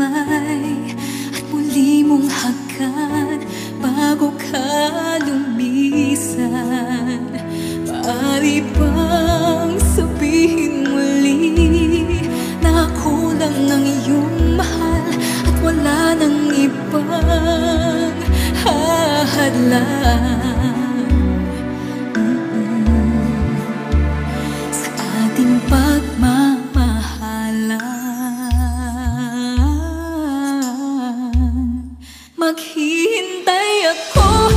kamay At muli mong hagan bago ka lumisan. Maaari bang sabihin muli Na ako lang ang iyong mahal At wala nang ibang hahadlang Mm-mm. Sa ating pagmamahalan Maghihintay ako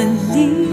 的离